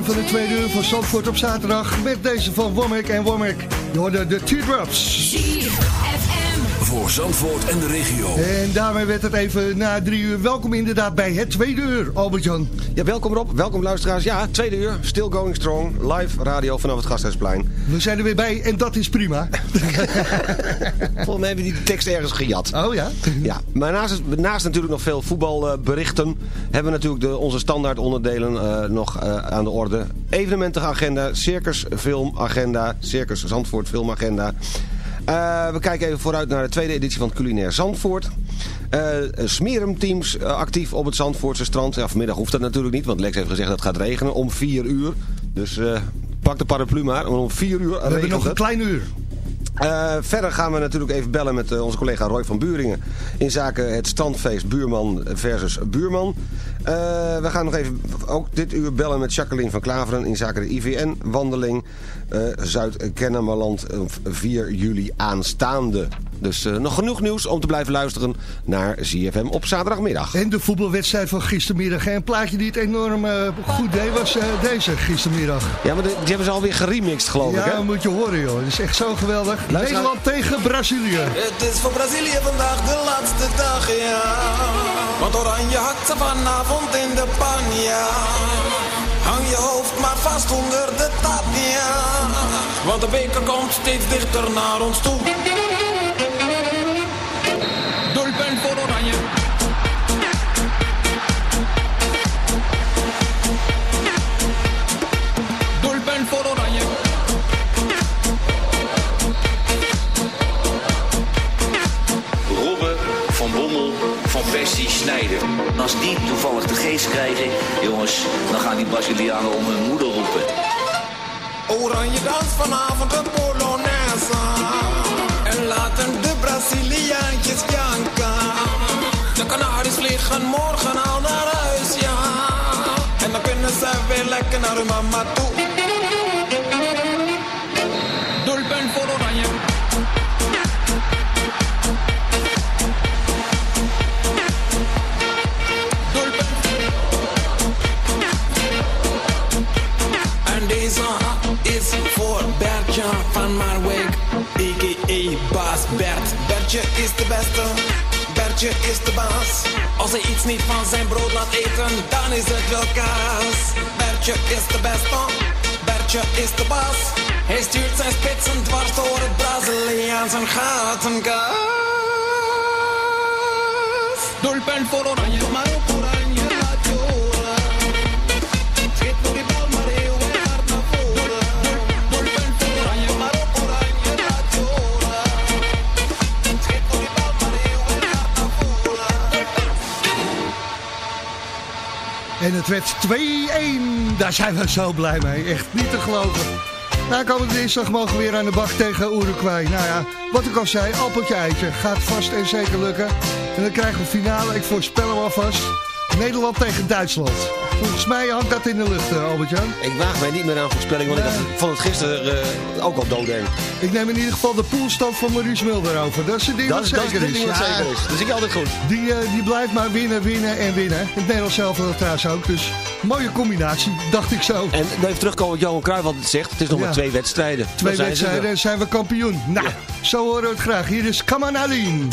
Begin van de tweede uur van Zandvoort op zaterdag met deze van Womack en Womack. Je hoorde de Teardrops. Voor Zandvoort en de regio. En daarmee werd het even na drie uur. Welkom inderdaad bij het tweede uur, Albert-Jan. Ja, welkom Rob, welkom luisteraars. Ja, tweede uur, Still Going Strong, live radio vanaf het Gasthuisplein. We zijn er weer bij en dat is prima. Volgens mij hebben die de tekst ergens gejat. Oh ja? Ja, maar naast, naast natuurlijk nog veel voetbalberichten... hebben we natuurlijk de, onze standaard onderdelen eh, nog eh, aan de orde. Evenementenagenda, circus filmagenda, circus Zandvoort filmagenda... Uh, we kijken even vooruit naar de tweede editie van Culinair Zandvoort. Uh, Smerumteams uh, actief op het Zandvoortse strand. Ja, vanmiddag hoeft dat natuurlijk niet, want Lex heeft gezegd dat het gaat regenen om 4 uur. Dus pak de paraplu maar, om 4 uur We hebben nog een klein uur. Uh, verder gaan we natuurlijk even bellen met uh, onze collega Roy van Buringen... in zaken het strandfeest Buurman versus Buurman. Uh, we gaan nog even ook dit uur bellen met Jacqueline van Klaveren... in zaken de IVN-wandeling Zuid-Kennemerland 4 juli aanstaande. Dus nog genoeg nieuws om te blijven luisteren naar ZFM op zaterdagmiddag. En de voetbalwedstrijd van gistermiddag. Een plaatje die het enorm goed deed was deze gistermiddag. Ja, maar de, die hebben ze alweer geremixed geloof ja, ik hè? Ja, moet je horen joh. Dat is echt zo geweldig. Luister Nederland tegen Brazilië. Het is voor Brazilië vandaag de laatste dag, ja. Want Oranje hakt ze vanavond in de pan, ja. Hang je hoofd maar vast onder de tap, ja. Want de beker komt steeds dichter naar ons toe. Als die toevallig de geest krijgen, jongens, dan gaan die Brazilianen om hun moeder roepen. Oranje dans vanavond een Polonaise. En laten de Braziliaantjes janken. De Canaries vliegen morgen al naar huis, ja. En dan kunnen ze weer lekker naar hun mama toe. Is de beste, Bertje is de baas. Als hij iets niet van zijn brood laat eten, dan is het wel kaas. Bertje is de beste, Bertje is de baas. Hij stuurt zijn spitsen dwars door het Braziliaans en gaat een kaas. Doelpunt voor Oranje, maar ook En het werd 2-1. Daar zijn we zo blij mee. Echt niet te geloven. Na komende dinsdag mogen we weer aan de bak tegen Uruguay. Nou ja, wat ik al zei, appeltje eitje. Gaat vast en zeker lukken. En dan krijgen we finale, ik voorspel hem alvast. Nederland tegen Duitsland. Volgens mij hangt dat in de lucht, eh, Albert-Jan. Ik waag mij niet meer aan voorspelling, want ik vond het gisteren eh, ook al doodeng. Ik neem in ieder geval de poolstand van Maurice Mulder over. Dat is het ding Dat, wat is- dat is zeker is. ding wat Ja, zeker is. Dat zie ik altijd goed. Die, eh, die blijft maar winnen, winnen en winnen. Het Nederlands zelf wil trouwens ook. Dus mooie combinatie, dacht ik zo. En even terugkomen wat Johan Cruijff altijd zegt. Het is nog Ja. maar twee wedstrijden. Twee Dan zijn wedstrijden zijn we kampioen. Nou, zo horen we het graag. Hier is on Aline.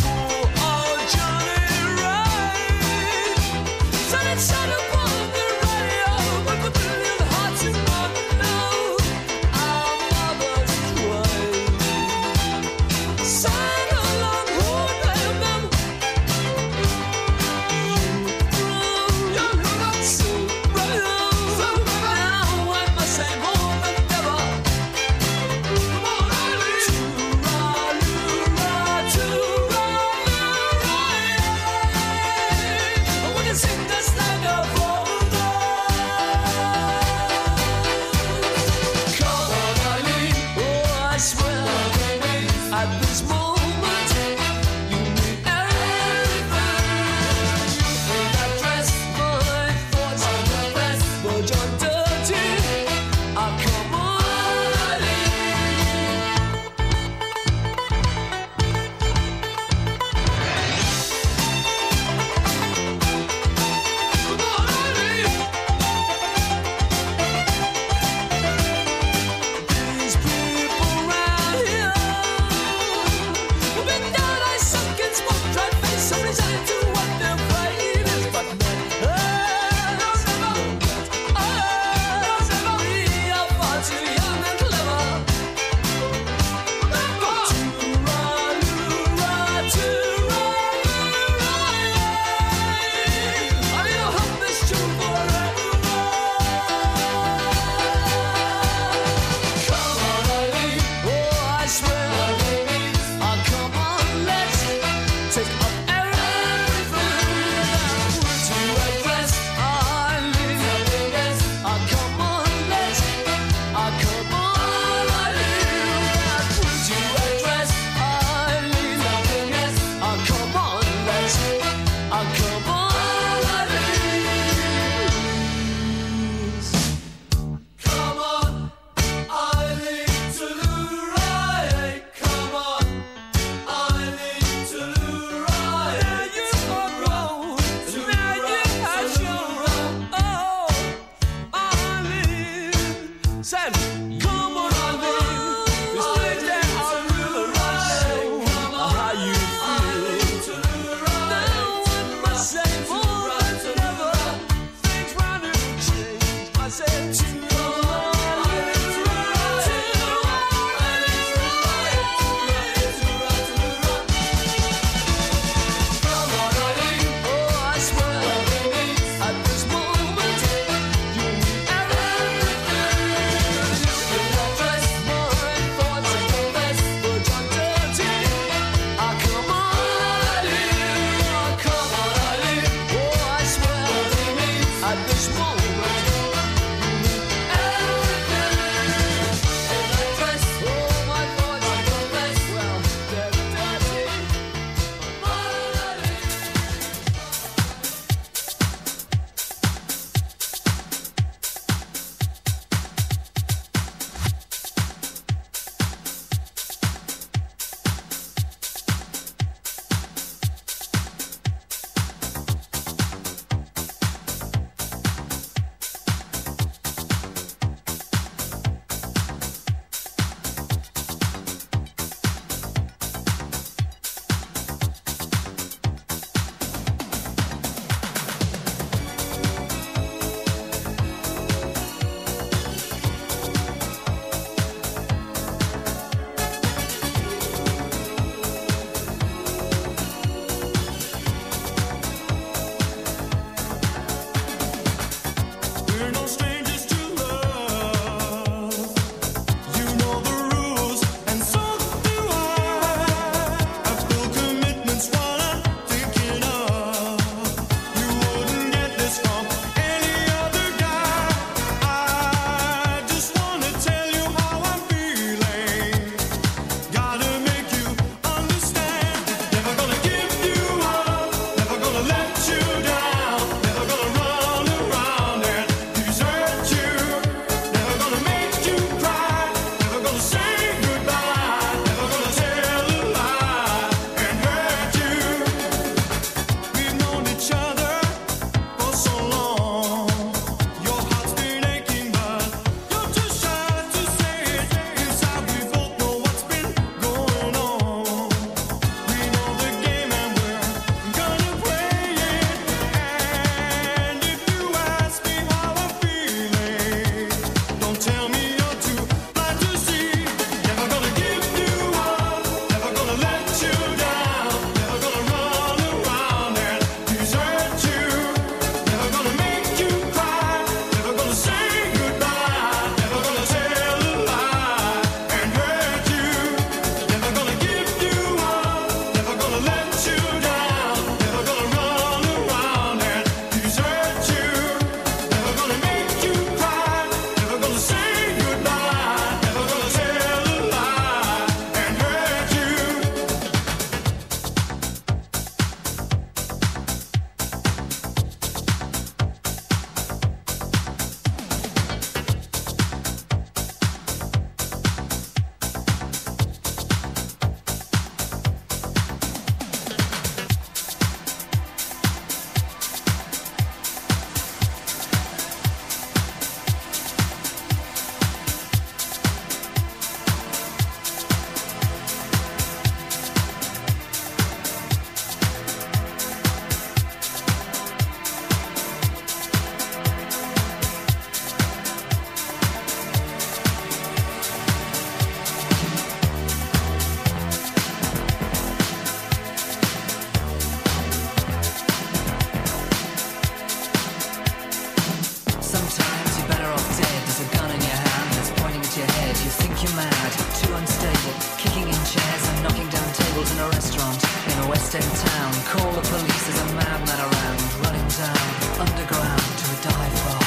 lost in town. Call the police, there's a madman around. Running down, underground to a dive bar.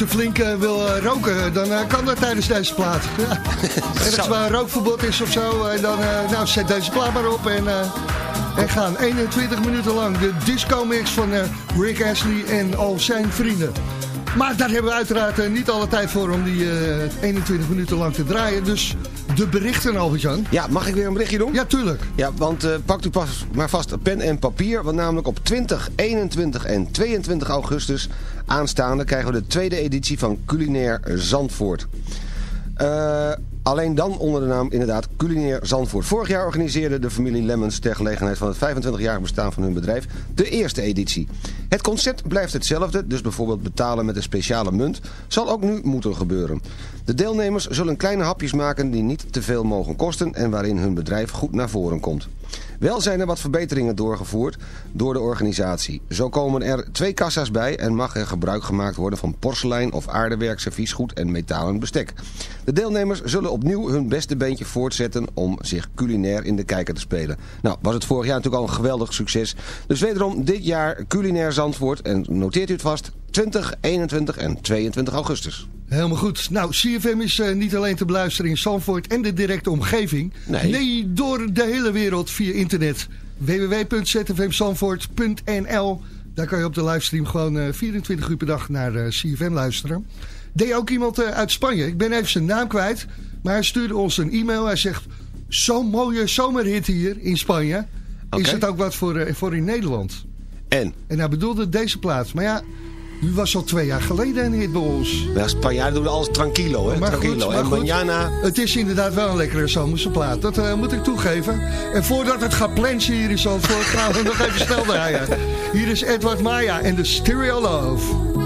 Als je flink eh, wil eh, roken, dan eh, kan dat tijdens deze plaat. Ja. Ergens waar een rookverbod is of zo, en dan nou, zet deze plaat maar op en, en gaan 21 minuten lang de disco mix van Rick Astley en al zijn vrienden. Maar daar hebben we uiteraard niet alle tijd voor om die eh, 21 minuten lang te draaien. Dus de berichten, Albert-Jan. Ja, mag ik weer een berichtje doen? Ja, tuurlijk. Ja, want pakt u pas maar vast pen en papier. Want namelijk op 20, 21 en 22 augustus aanstaande... krijgen we de tweede editie van Culinair Zandvoort. Eh, alleen dan onder de naam inderdaad Culinair Zandvoort. Vorig jaar organiseerde de familie Lemmens ter gelegenheid van het 25-jarig bestaan van hun bedrijf de eerste editie. Het concept blijft hetzelfde, dus bijvoorbeeld betalen met een speciale munt zal ook nu moeten gebeuren. De deelnemers zullen kleine hapjes maken die niet te veel mogen kosten en waarin hun bedrijf goed naar voren komt. Wel zijn er wat verbeteringen doorgevoerd door de organisatie. Zo komen er twee kassa's bij en mag er gebruik gemaakt worden van porselein of aardewerk, serviesgoed en metalen bestek. De deelnemers zullen opnieuw hun beste beentje voortzetten om zich culinair in de kijker te spelen. Nou, was het vorig jaar natuurlijk al een geweldig succes. Dus wederom dit jaar culinair Zandvoort en noteert u het vast 20, 21 en 22 augustus. Helemaal goed. Nou, CFM is eh, niet alleen te beluisteren in Zandvoort en de directe omgeving. Nee. door de hele wereld via internet. www.zfmzandvoort.nl Daar kan je op de livestream gewoon eh, 24 uur per dag naar eh, CFM luisteren. Deed ook iemand eh, uit Spanje. Ik ben even zijn naam kwijt. Maar hij stuurde ons een e-mail. Hij zegt, zo'n mooie zomerhit hier in Spanje. Is het ook wat voor, eh, voor in Nederland? En? En hij bedoelde deze plaats. Maar ja, u was al twee jaar geleden een hit bij ons. Ja, Spanjaarden doen alles tranquilo, hè? Maar tranquilo. goed, maar en. Het is inderdaad wel een lekkere zomerse plaat. Dat eh, moet ik toegeven. En voordat het gaat plensen hier in Zandvoort, gaan we nog even snel draaien. Hier is Edward Maya en de Stereo Love.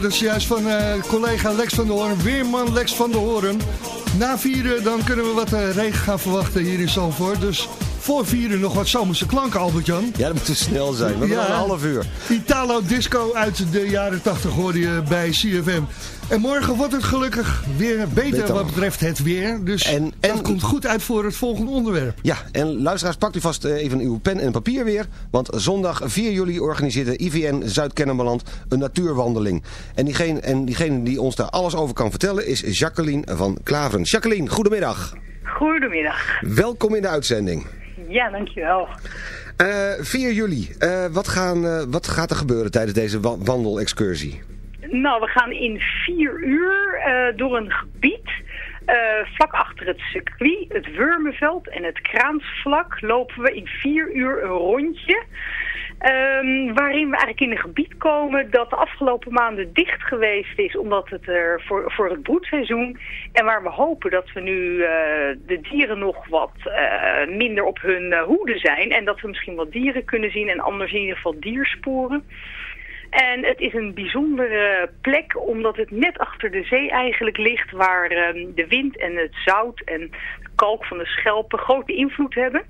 we hoorden juist van eh, collega Lex van der Hoorn, weerman Lex van der Hoorn. Na vieren dan kunnen we wat eh, regen gaan verwachten hier in Zandvoort. Dus voor vieren nog wat zomerse klanken, Albert-Jan. Ja, dat moet te snel zijn. We hebben nog een half uur. Italo Disco uit de jaren 80 hoorde je bij CFM. En morgen wordt het gelukkig weer beter, Beter. wat betreft het weer. Dus En- dat komt goed uit voor het volgende onderwerp. Ja, en luisteraars, pakt u vast eh, even uw pen en papier weer. Want zondag 4 juli organiseert de IVN Zuid-Kennemerland een natuurwandeling. En diegene, en diegene die ons daar alles over kan vertellen is Jacqueline van Klaveren. Jacqueline, goedemiddag. Goedemiddag. Welkom in de uitzending. Ja, dankjewel. Eh 4 juli, eh, wat, gaan, eh, wat gaat er gebeuren tijdens deze wa- wandelexcursie? Nou, we gaan in vier uur eh, door een gebied eh, vlak achter het circuit, het Wurmenveld en het Kraansvlak lopen we in vier uur een rondje. ehm, waarin we eigenlijk in een gebied komen dat de afgelopen maanden dicht geweest is omdat het er voor, voor het broedseizoen. En waar we hopen dat we nu eh, de dieren nog wat minder op hun hoede zijn. En dat we misschien wat dieren kunnen zien en anders in ieder geval diersporen. En het is een bijzondere plek omdat het net achter de zee eigenlijk ligt waar ehm, de wind en het zout en de kalk van de schelpen grote invloed hebben.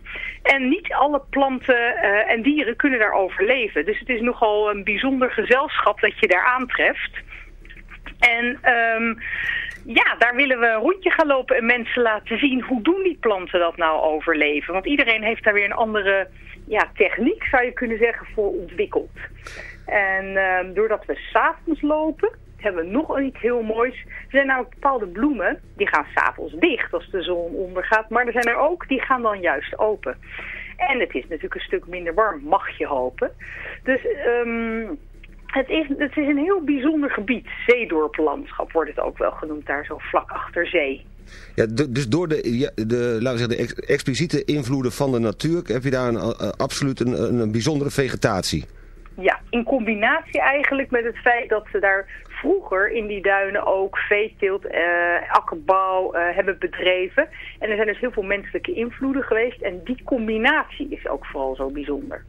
En niet alle planten eh, en dieren kunnen daar overleven. Dus het is nogal een bijzonder gezelschap dat je daar aantreft. En ehm, ja, daar willen we een rondje gaan lopen en mensen laten zien hoe doen die planten dat nou overleven. Want iedereen heeft daar weer een andere ja, techniek, zou je kunnen zeggen, voor ontwikkeld. En ehm, doordat we s'avonds lopen, hebben we nog iets heel moois. Er zijn namelijk bepaalde bloemen, die gaan s'avonds dicht als de zon ondergaat. Maar er zijn er ook, die gaan dan juist open. En het is natuurlijk een stuk minder warm, mag je hopen. Dus ehm, het, is, het is een heel bijzonder gebied. Zeedorplandschap wordt het ook wel genoemd, daar zo vlak achter zee. Ja, dus door de, de, laten we zeggen, de ex- expliciete invloeden van de natuur heb je daar een, eh, absoluut een bijzondere vegetatie. Ja, in combinatie eigenlijk met het feit dat ze daar vroeger in die duinen ook veeteelt, eh, akkerbouw eh, hebben bedreven. En er zijn dus heel veel menselijke invloeden geweest. En die combinatie is ook vooral zo bijzonder.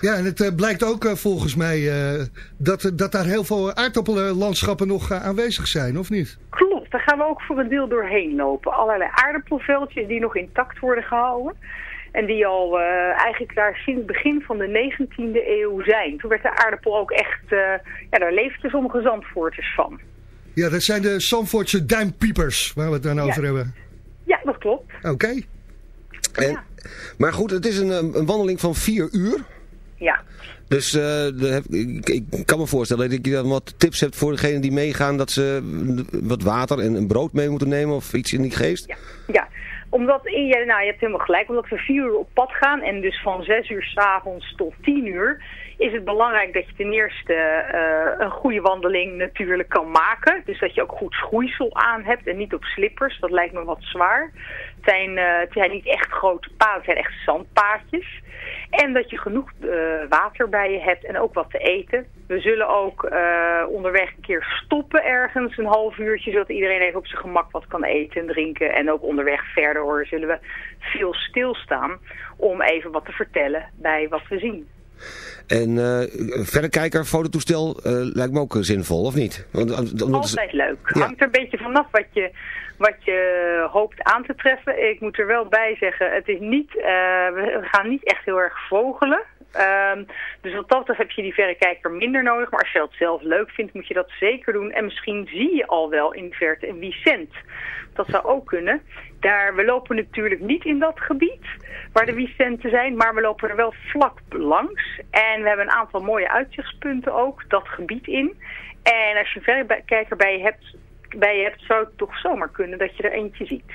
Ja, en het eh, blijkt ook eh, volgens mij eh, dat, dat daar heel veel aardappelenlandschappen nog eh, aanwezig zijn, of niet? Klopt, daar gaan we ook voor een deel doorheen lopen. Allerlei aardappelveldjes die nog intact worden gehouden. En die al eh, eigenlijk daar sinds het begin van de 19e eeuw zijn. Toen werd de aardappel ook echt, eh, ja daar leefden sommige zandvoorters van. Ja, dat zijn de Zandvoortse duimpiepers waar we het dan over hebben. Ja, dat klopt. Oké. Maar goed, het is een, een wandeling van vier uur. Ja. Dus eh, de, ik, ik kan me voorstellen dat je dan wat tips hebt voor degenen die meegaan. Dat ze wat water en een brood mee moeten nemen of iets in die geest. Ja, omdat, ja, nou je hebt helemaal gelijk, omdat we vier uur op pad gaan en dus van zes uur s'avonds tot tien uur, is het belangrijk dat je ten eerste eh, een goede wandeling natuurlijk kan maken. Dus dat je ook goed schoeisel aan hebt en niet op slippers, dat lijkt me wat zwaar. Het zijn, eh, het zijn niet echt grote paden, het zijn echt zandpaadjes. En dat je genoeg eh, water bij je hebt en ook wat te eten. We zullen ook eh, onderweg een keer stoppen ergens, een half uurtje, zodat iedereen even op zijn gemak wat kan eten en drinken. En ook onderweg verder hoor, zullen we veel stilstaan om even wat te vertellen bij wat we zien. En eh verrekijker, fototoestel eh, lijkt me ook eh, zinvol, of niet? Want, Altijd leuk. Ja. Hangt er een beetje vanaf wat je, wat je hoopt aan te treffen. Ik moet er wel bij zeggen, het is niet, we gaan niet echt heel erg vogelen. Ehm, dus wat dat betreft heb je die verrekijker minder nodig. Maar als je dat zelf leuk vindt, moet je dat zeker doen. En misschien zie je al wel in verte een Vicent. Dat zou ook kunnen. Daar, we lopen natuurlijk niet in dat gebied waar de Vicenten zijn, maar we lopen er wel vlak langs. En we hebben een aantal mooie uitzichtspunten ook, dat gebied in. En als je een verrekijker bij je hebt, bij je hebt zou het toch zomaar kunnen dat je er eentje ziet.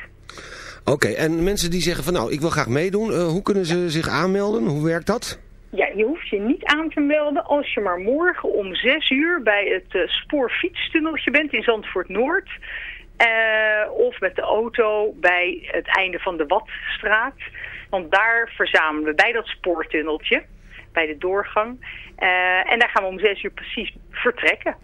Oké, en mensen die zeggen van nou, ik wil graag meedoen. eh, hoe kunnen ze zich aanmelden? Hoe werkt dat? Ja, je hoeft je niet aan te melden als je maar morgen om 6 uur bij het eh, spoorfietstunneltje bent in Zandvoort Noord. Eh, of met de auto bij het einde van de Watstraat. Want daar verzamelen we bij dat spoortunneltje, bij de doorgang. Eh, en daar gaan we om 6 uur precies vertrekken.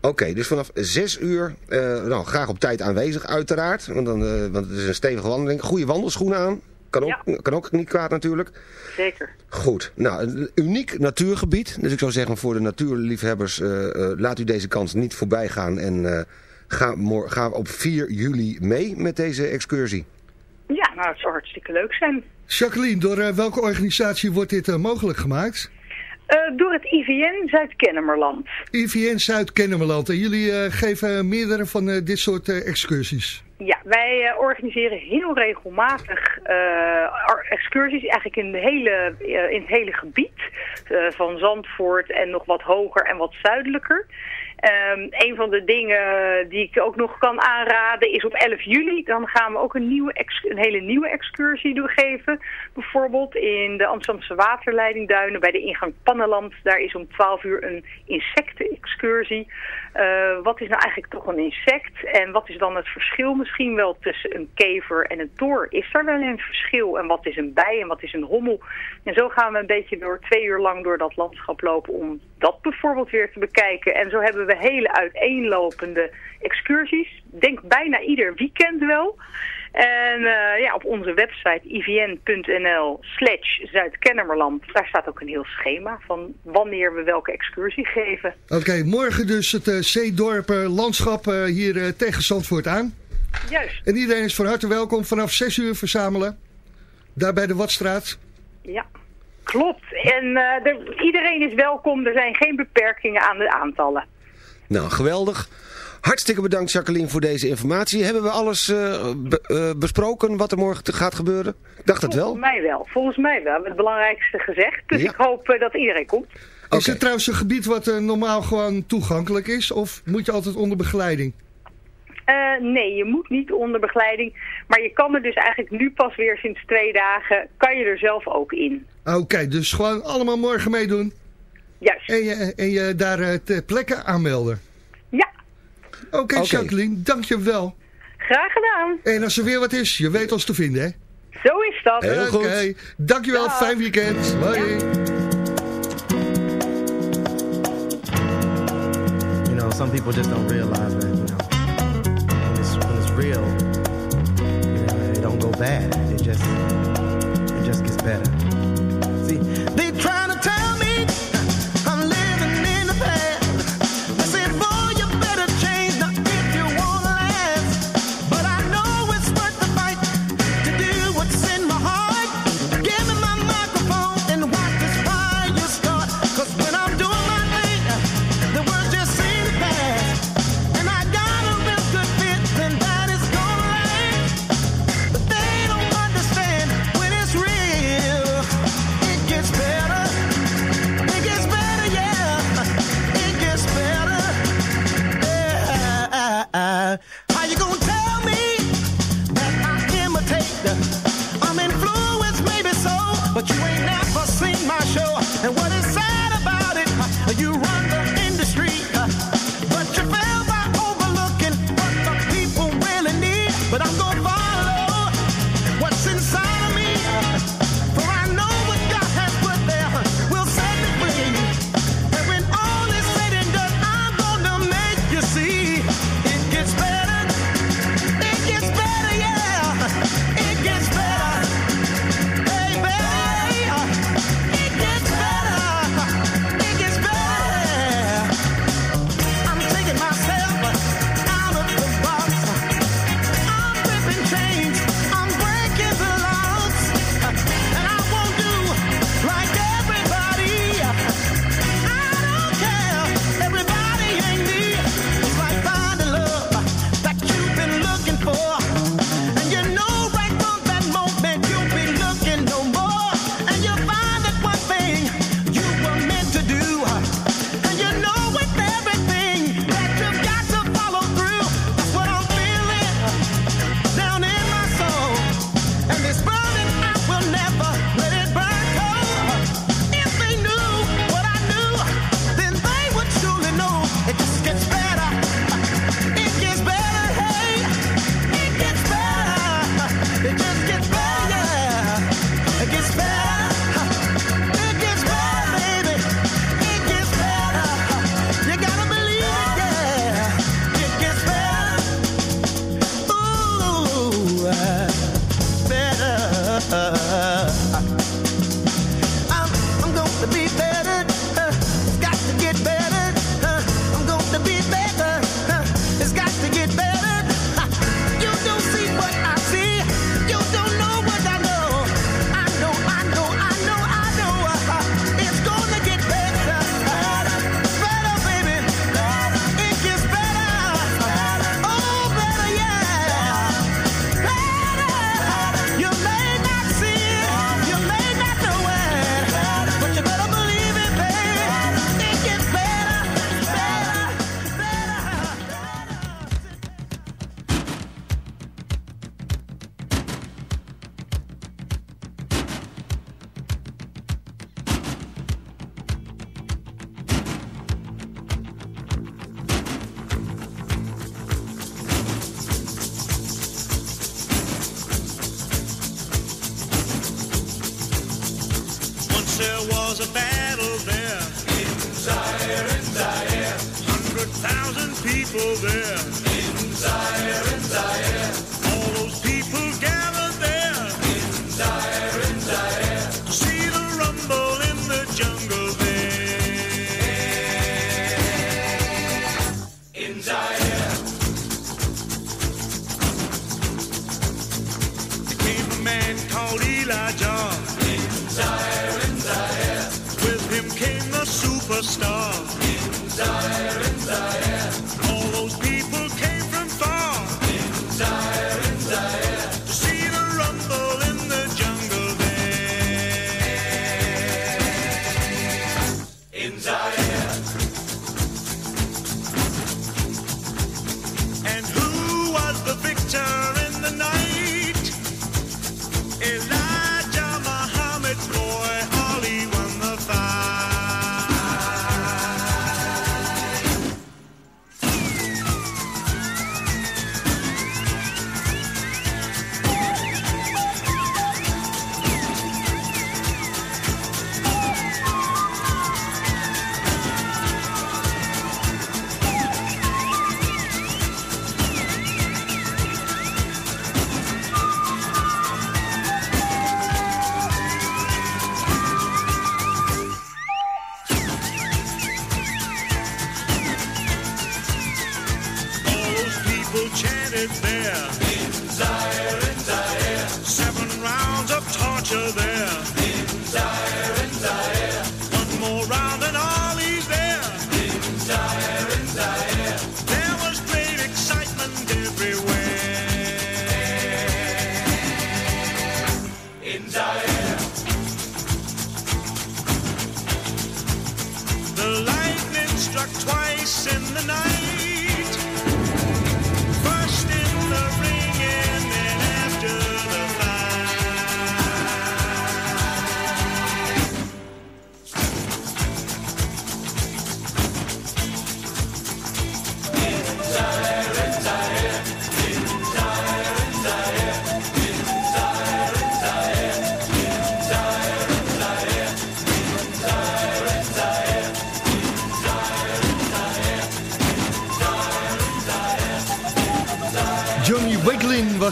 Oké, dus vanaf 6 uur, eh, nou graag op tijd aanwezig uiteraard. Want, dan, eh, want het is een stevige wandeling. Goede wandelschoenen aan. Kan ook, kan ook niet kwaad natuurlijk. Zeker. Goed, nou een uniek natuurgebied. Dus ik zou zeggen voor de natuurliefhebbers, laat u deze kans niet voorbij gaan. En eh, ga, ga op 4 juli mee met deze excursie. Ja, nou, het zou hartstikke leuk zijn. Jacqueline, door eh, welke organisatie wordt dit eh, mogelijk gemaakt? Eh, door het IVN Zuid-Kennemerland. IVN Zuid-Kennemerland. En jullie geven meerdere van dit soort excursies. Ja, wij organiseren heel regelmatig excursies eigenlijk in, de hele, in het hele gebied. van Zandvoort en nog wat hoger en wat zuidelijker. Ehm, een van de dingen die ik ook nog kan aanraden is op 11 juli. Dan gaan we ook een, nieuwe een hele nieuwe excursie doorgeven. Bijvoorbeeld in de Amsterdamse waterleidingduinen bij de ingang Pannenland. Daar is om 12 uur een insectenexcursie. Eh, wat is nou eigenlijk toch een insect? En wat is dan het verschil misschien wel tussen een kever en een toor? Is er wel een verschil? En wat is een bij en wat is een hommel? En zo gaan we een beetje door twee uur lang door dat landschap lopen om dat bijvoorbeeld weer te bekijken. En zo hebben we hele uiteenlopende excursies. Denk bijna ieder weekend wel. En eh, ja, op onze website ivn.nl slash Zuid-Kennemerland, daar staat ook een heel schema van wanneer we welke excursie geven. Oké, morgen dus het eh, Zeedorp eh, landschap hier tegen Zandvoort aan. Juist, En iedereen is van harte welkom vanaf 6 uur verzamelen. Daar bij de Watstraat. ja. Klopt. En er- iedereen is welkom. Er zijn geen beperkingen aan de aantallen. Nou, geweldig. Hartstikke bedankt Jacqueline voor deze informatie. Hebben we alles eh, eh, besproken wat er morgen gaat gebeuren? Ik dacht het wel. Volgens mij wel. Volgens mij wel. Het belangrijkste gezegd. Dus ik hoop eh, dat iedereen komt. Is het trouwens een gebied wat normaal gewoon toegankelijk is? Of moet je altijd onder begeleiding? nee, je moet niet onder begeleiding. Maar je kan er dus eigenlijk nu pas weer sinds twee dagen... kan je er zelf ook in. Oké, dus gewoon allemaal morgen meedoen. Juist. En je, en je daar eh, ter plekke aanmelden. Ja. Oké, okay. Jacqueline, dankjewel. Graag gedaan. En als er weer wat is, je weet ons te vinden, hè? Zo is dat. Heel goed. Dankjewel, Dag. fijn weekend. Bye. You know, some people just don't realize that, you know. When it's, when real, you it don't go bad. It just, it just gets better. See, there was a battle there. In Zaire, in Zaire. Hundred thousand people there. In Zaire, in Zaire.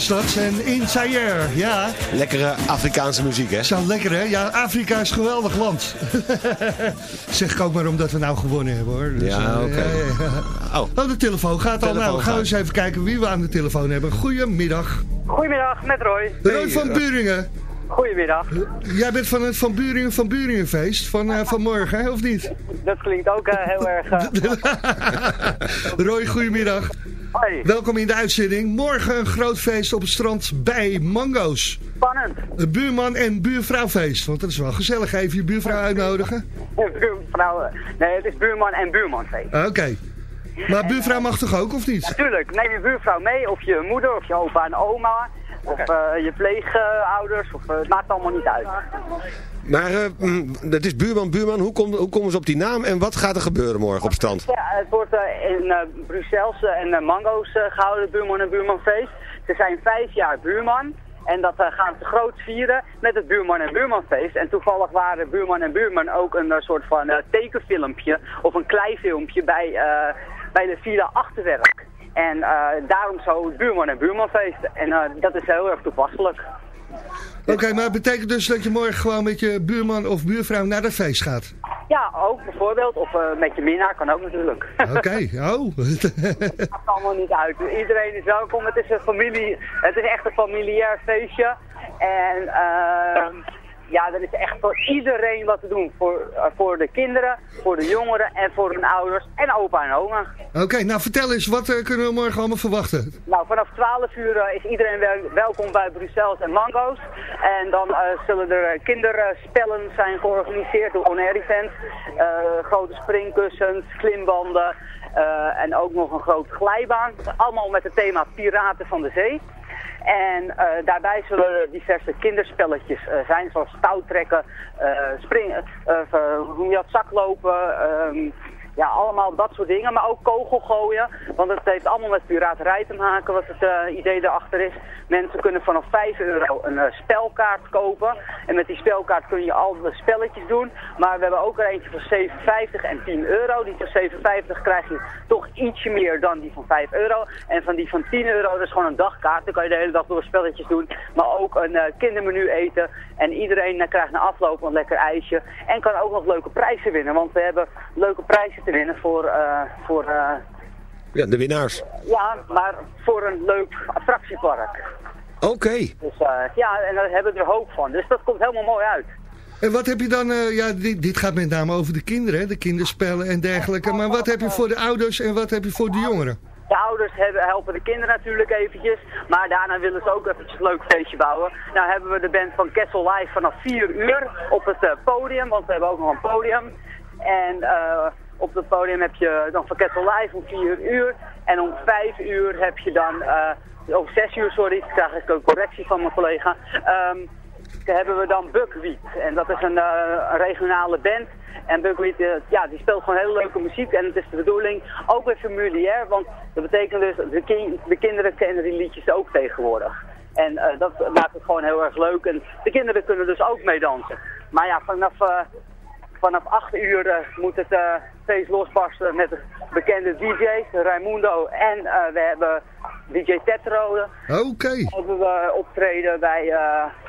Dat en In Zaire, ja. Lekkere Afrikaanse muziek, hè? Zo lekker hè? Ja, Afrika is een geweldig land. zeg ik ook maar omdat we nou gewonnen hebben hoor. Dus, Ja, eh, oké. ja. Oh, de telefoon gaat al. Telefoon Nou, gaan we eens even kijken wie we aan de telefoon hebben. Goedemiddag. Goedemiddag, met Roy. Roy van Buringen. Goedemiddag. Jij bent van het Van Buringen van Buringenfeest van eh, vanmorgen, hè, of niet? Dat klinkt ook eh, heel erg... eh, Roy, goedemiddag. Hoi. Welkom in de uitzending. Morgen een groot feest op het strand bij Mango's. Spannend. Een buurman- en buurvrouwfeest. Want dat is wel gezellig. Even je buurvrouw uitnodigen. Buurvrouw, eh, nee, het is buurman en buurmanfeest. Oké. Maar buurvrouw mag toch ook, of niet? Natuurlijk, neem je buurvrouw mee, of je moeder, of je opa en oma, of eh, je pleegouders, of, eh, het maakt allemaal niet uit. Maar eh, mm, dat is buurman, buurman. Hoe, hoe komen ze op die naam en wat gaat er gebeuren morgen op strand? Ja, het wordt eh, in eh, en Mango's eh, gehouden, buurman en buurmanfeest. Ze zijn vijf jaar buurman. En dat gaan ze groot vieren met het buurman en buurmanfeest. En toevallig waren buurman en buurman ook een soort van tekenfilmpje of een kleifilmpje bij, bij de Villa Achterwerk. En daarom zo het buurman en buurmanfeest. En dat is heel erg toepasselijk. Oké, maar het betekent dus dat je morgen gewoon met je buurman of buurvrouw naar dat feest gaat? Ja, ook bijvoorbeeld. Of eh, met je minnaar kan ook natuurlijk. Oké, oh. Het maakt allemaal niet uit. Iedereen is welkom. Het is een familie. Het is echt een familiair feestje. En ehm ja, er is echt voor iedereen wat te doen. Voor, eh, voor de kinderen, voor de jongeren en voor hun ouders en opa en oma. Oké, nou vertel eens, wat eh, kunnen we morgen allemaal verwachten? Nou, vanaf 12 uur eh, is iedereen wel- welkom bij Brussels en Mango's. En dan zullen er kinderspellen zijn georganiseerd door On Air Event. Grote springkussens, klimbanden en ook nog een grote glijbaan. Allemaal met het thema Piraten van de Zee. En eh, daarbij zullen er diverse kinderspelletjes eh, zijn, zoals touwtrekken, eh, springen, hoe je dat, zaklopen, ehm, ja, allemaal dat soort dingen. Maar ook kogel gooien, want het heeft allemaal met piraterij te maken, wat het eh, idee erachter is. Mensen kunnen vanaf 5 euro een eh, spelkaart kopen. En met die spelkaart kun je al de spelletjes doen. Maar we hebben ook er eentje voor 7,50 en 10 euro. Die van 7,50 krijg je toch ietsje meer dan die van 5 euro. En van die van 10 euro, dat is gewoon een dagkaart. Dan kan je de hele dag door spelletjes doen. Maar ook een eh, kindermenu eten. En iedereen krijgt na afloop een lekker ijsje. En kan ook nog leuke prijzen winnen. Want we hebben leuke prijzen te winnen voor... eh, voor eh, Ja, de winnaars. ja, maar voor een leuk attractiepark. Oké. Dus eh, ja, en daar hebben we er hoop van. Dus dat komt helemaal mooi uit. En wat heb je dan, eh, ja, dit, dit gaat met name over de kinderen, hè, de kinderspellen en dergelijke. Maar wat heb je voor de ouders en wat heb je voor de jongeren? De ouders hebben, helpen de kinderen natuurlijk eventjes, maar daarna willen ze ook eventjes een leuk feestje bouwen. Nou hebben we de band van Kessel Live vanaf 4 uur op het eh, podium, want we hebben ook nog een podium. En eh, op het podium heb je dan van Kessel Live om 4 uur en om 5 uur heb je dan, eh om 6 uur sorry, ik krijg ik een correctie van mijn collega, Ehm, hebben we dan Buckwheat. En dat is een, eh, een regionale band. En Buckwheat, eh, ja, die speelt gewoon hele leuke muziek. En het is de bedoeling ook weer familiair. Want dat betekent dus, de, ki- de kinderen kennen die liedjes ook tegenwoordig. En eh, dat maakt het gewoon heel erg leuk. En de kinderen kunnen dus ook meedansen. Maar ja, vanaf, vanaf 8 uur moet het feest losbarsten met de bekende DJ's, Raimundo. En we hebben DJ Tetrode. Oké. Hebben we optreden bij,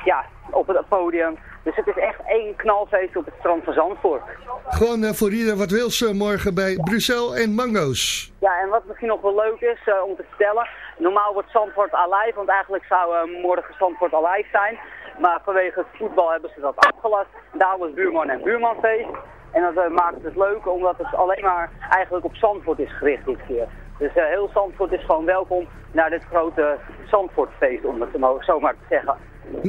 ja, op het podium. Dus het is echt één knalfeest op het strand van Zandvoort. Gewoon eh, voor ieder wat wils eh, morgen bij Brussel en Mango's. Ja, en wat misschien nog wel leuk is eh, om te vertellen. normaal wordt Zandvoort Alive, want eigenlijk zou eh, morgen Zandvoort Alive zijn. Maar vanwege het voetbal hebben ze dat afgelast. Daar was buurman en buurmanfeest. En dat maakt het leuk, omdat het alleen maar eigenlijk op Zandvoort is gericht dit keer. Dus eh, heel Zandvoort is gewoon welkom naar dit grote Zandvoortfeest, om het zo- maar te zeggen.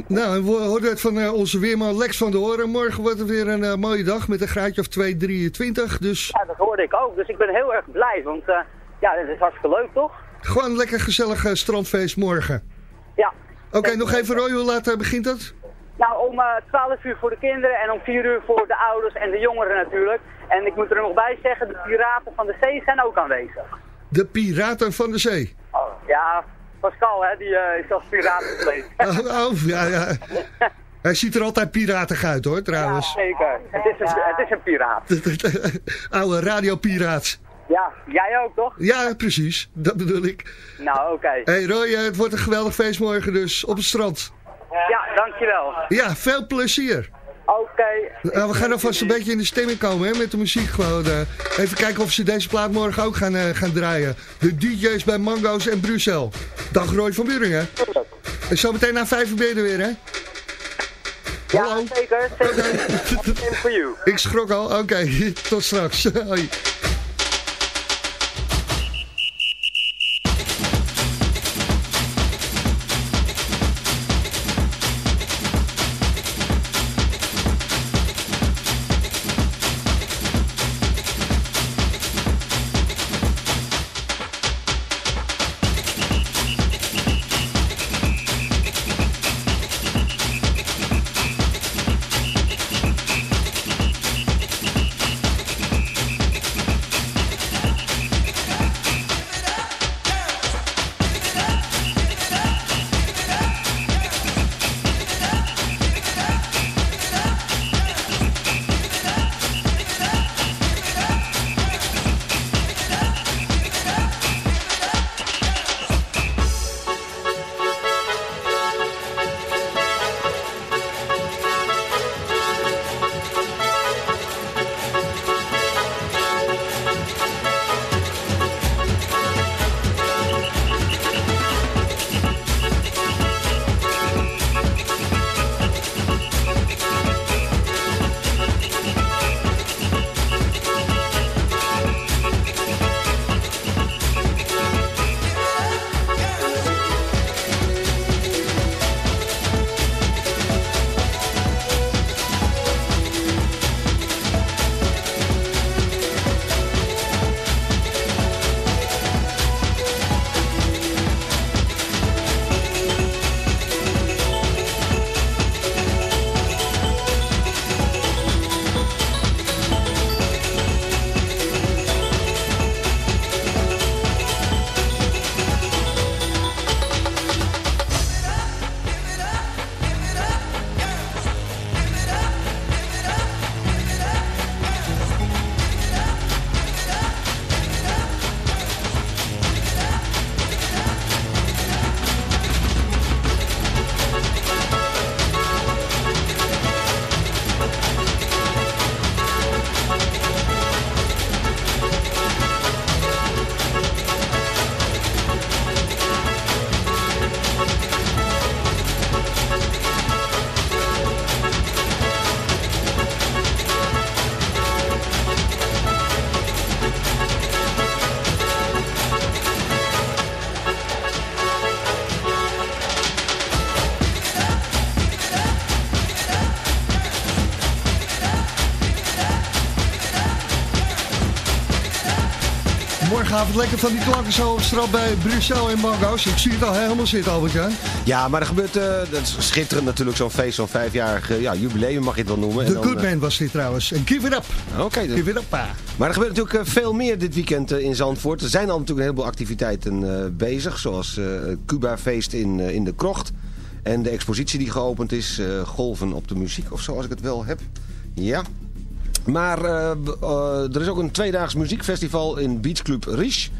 Nou, we hoorden het van eh, onze weerman Lex van der Hoorn. Morgen wordt het weer een eh, mooie dag met een graadje of 2, 23. Dus Ja, dat hoorde ik ook. Dus ik ben heel erg blij, want eh, ja, dat is hartstikke leuk, toch? gewoon een lekker gezellig strandfeest morgen. Ja. Oké, nog even Roy, hoe laat begint dat? Nou, om eh 12 uur voor de kinderen en om 4 uur voor de ouders en de jongeren natuurlijk. En ik moet er nog bij zeggen, de piraten van de zee zijn ook aanwezig. De Piraten van de Zee. Oh, ja, Pascal, hè, die eh, is als piraat gekleed. Oh, oh, ja, ja. Hij ziet er altijd piratig uit hoor, Ja, trouwens. zeker. Het is een, het is een piraat. Oude radiopiraat. Ja, jij ook toch? Ja, precies. Dat bedoel ik. Nou, oké. hey Roy, eh, het wordt een geweldig feest morgen dus op het strand. Ja, dankjewel. Ja, veel plezier. Oké. Nou, we gaan alvast een beetje in de stemming komen hè, met de muziek gewoon. eh. even kijken of ze deze plaat morgen ook gaan, eh, gaan draaien. De DJ's bij Mango's en Brussel. Dag Roy van Buringen. En zometeen na vijf uur ben je er weer, hè? Hallo. Ja, zeker. Zeker. You. Ik schrok al. Oké, tot straks. Hoi. Morgenavond lekker van die klanken zo op strand bij Brussel en Mango's. Ik zie het al helemaal zitten, Albert-Jan. Ja, maar er gebeurt, eh, dat is schitterend natuurlijk, zo'n feest, zo'n vijfjarig eh, ja, jubileum mag je het wel noemen. En De dan, Good eh, was dit trouwens. En Give It Up. Oké, dus- Give It Up, pa. Maar er gebeurt natuurlijk eh, veel meer dit weekend in Zandvoort. Er zijn al natuurlijk een heleboel activiteiten bezig. Zoals Cuba-feest in, in de Krocht. En de expositie die geopend is. Golven op de muziek, of zoals ik het wel heb. Ja. Maar eh, eh, er is ook een tweedaags muziekfestival in Beach Club Riche.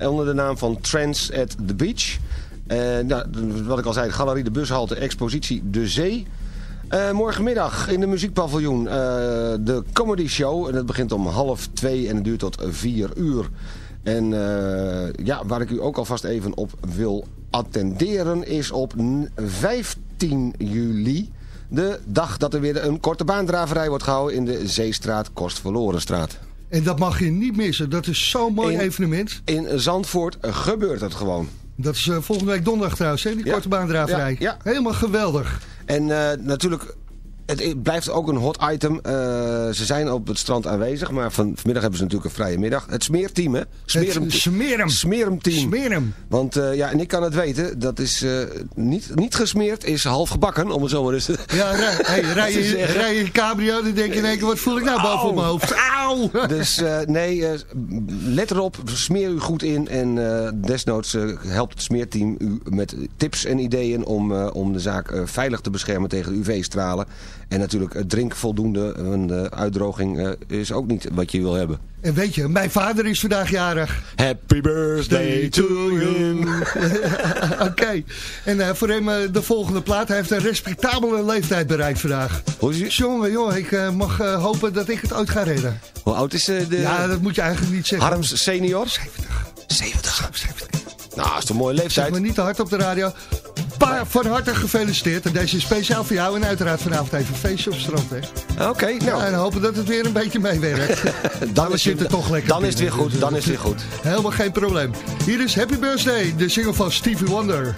Onder de naam van Trends at the Beach. Eh, nou, wat ik al zei, Galerie de Bushalte, expositie De Zee. Morgenmiddag in de muziekpaviljoen de comedy show. En dat begint om half twee en het duurt tot vier uur. En ja, waar ik u ook alvast even op wil attenderen is op n- 15 juli... de dag dat er weer een korte baandraverij wordt gehouden in de Zeestraat Kostverlorenstraat. En dat mag je niet missen. Dat is zo'n mooi In- evenement. In Zandvoort gebeurt het gewoon. Dat is eh, volgende week donderdag trouwens, hè, die Ja. korte baandraverij. Ja, ja. Helemaal geweldig. En eh, natuurlijk, het blijft ook een hot item. Eh, ze zijn op het strand aanwezig, maar van, vanmiddag hebben ze natuurlijk een vrije middag. Het smeerteam, hè? Smeerem, Smeerem. Smeerem. Want eh, ja, en ik kan het weten, dat is eh, niet, niet gesmeerd, is half gebakken, om het zo maar eens te Ja, rij, hey, rij, je, rij je cabrio, dan denk je in één keer, wat voel ik nou boven op mijn hoofd? Auw! Dus nee, let erop, smeer u goed in en desnoods helpt het smeerteam u met tips en ideeën om, om de zaak veilig te beschermen tegen UV-stralen. En natuurlijk eh, drink voldoende, want de uitdroging eh, is ook niet wat je wil hebben. En weet je, mijn vader is vandaag jarig. Happy birthday to you. Oké. En eh, voor hem de volgende plaat. Hij heeft een respectabele leeftijd bereikt vandaag. Hoe is hij? Jongen, jongen, ik mag hopen dat ik het ooit ga redden. Hoe oud is de Ja, dat moet je eigenlijk niet zeggen. Harms senior? 70. 70. Nou, dat is een mooie Zeg leeftijd. maar niet te hard op de radio. Pa, van harte gefeliciteerd. En deze is speciaal voor jou. En uiteraard vanavond even een feestje op het strand. Hè. Oké, nou. Ja, en hopen dat het weer een beetje meewerkt. Dan is, zitten het, toch lekker dan is het weer goed, dan is het weer goed. Helemaal geen probleem. Hier is Happy Birthday, de single van Stevie Wonder.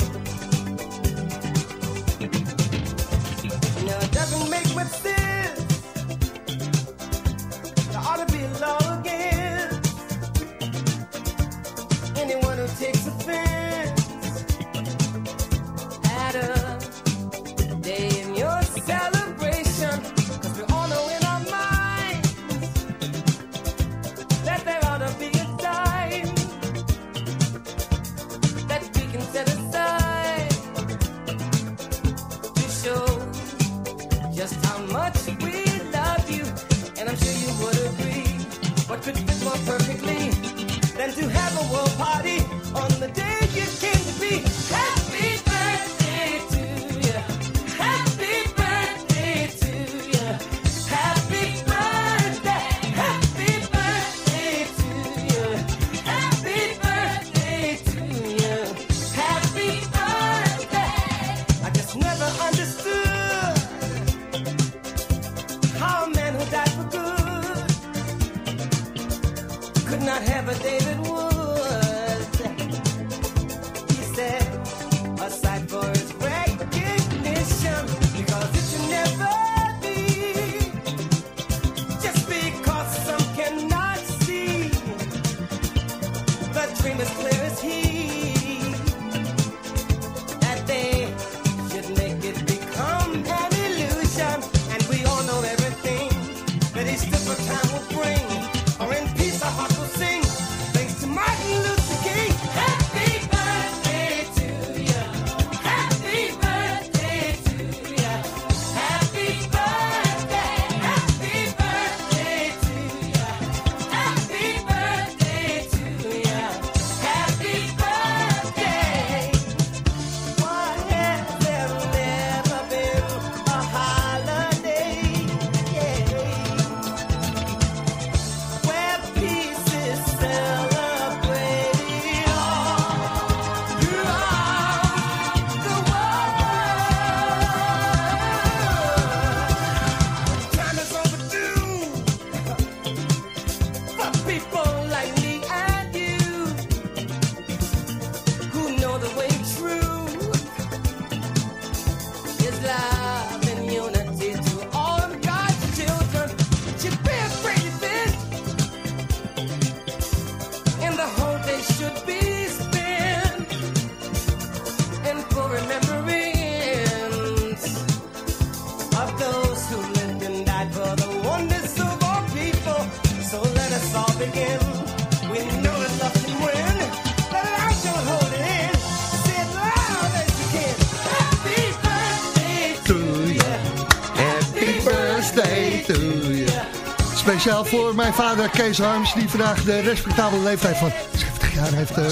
voor mijn vader Kees Harms... die vandaag de respectabele leeftijd van 70 jaar heeft... Eh,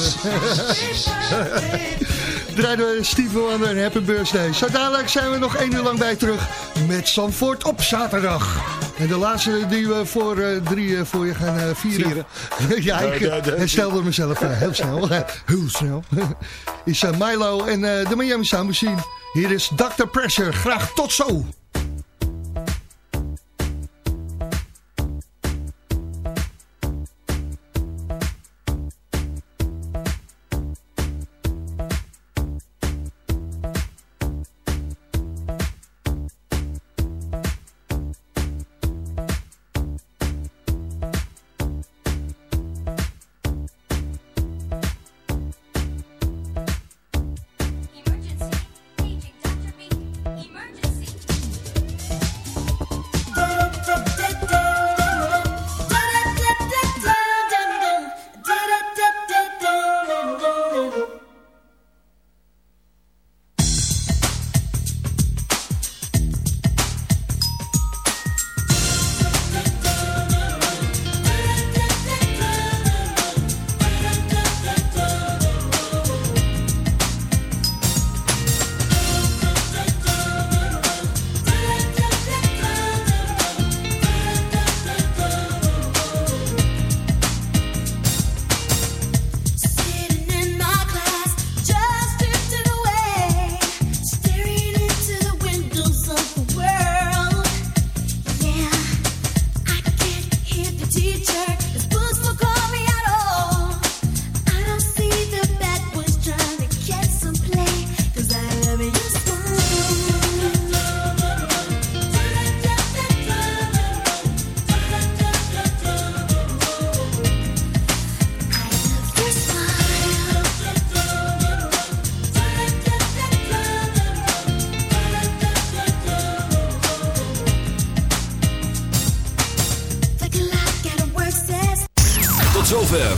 uh, Draaien we Steve Wonder Happy Birthday. Zo dadelijk zijn we nog één uur lang bij terug met Zandvoort op zaterdag. En de laatste die we voor uh, drie eh, voor je gaan uh, vieren. vieren. ja, ik herstelde mezelf heel snel. heel snel. is Milo en de Miami Sound Machine. Hier is Dr. Pressure. Graag tot zo.